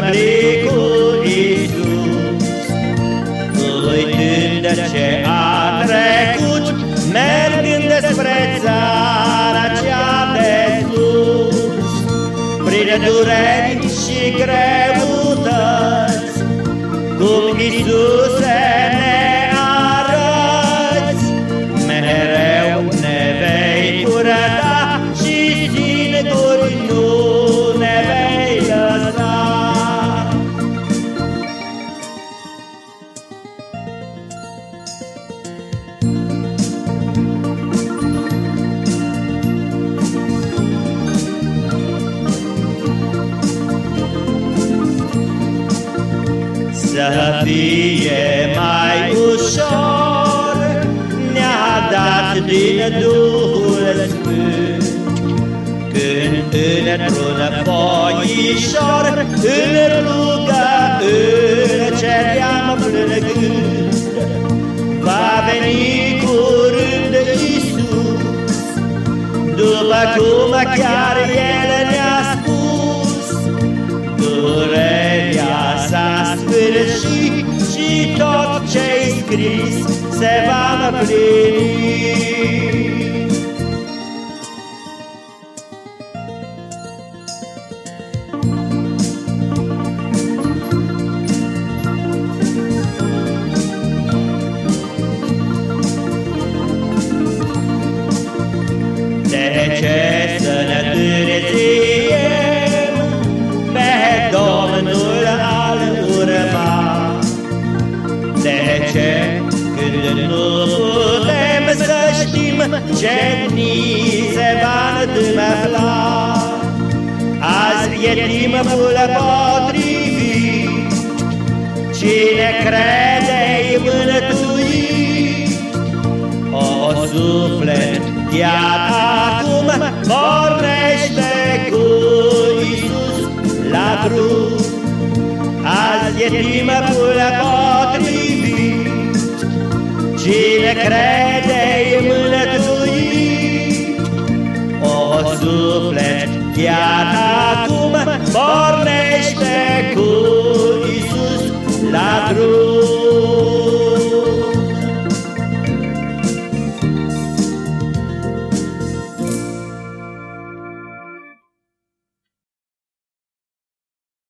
publicul Iisus. Uitând ce a trecut, mergând spre țara cea de sus, prin dureri și greutăți, cum Iisuse Să fie mai ușor Ne-a dat din Duhul Sfânt. Când într-un foișor Îl rugă în ceream plângând. Va veni curând Iisus După cum chiar ce-ai scris se va împlini. Ce ni se va întâmpla. Azi e timpul potrivit, cine crede-i mântuit. O suflet chiar acum pornește cu Iisus la drum. Azi e timpul acum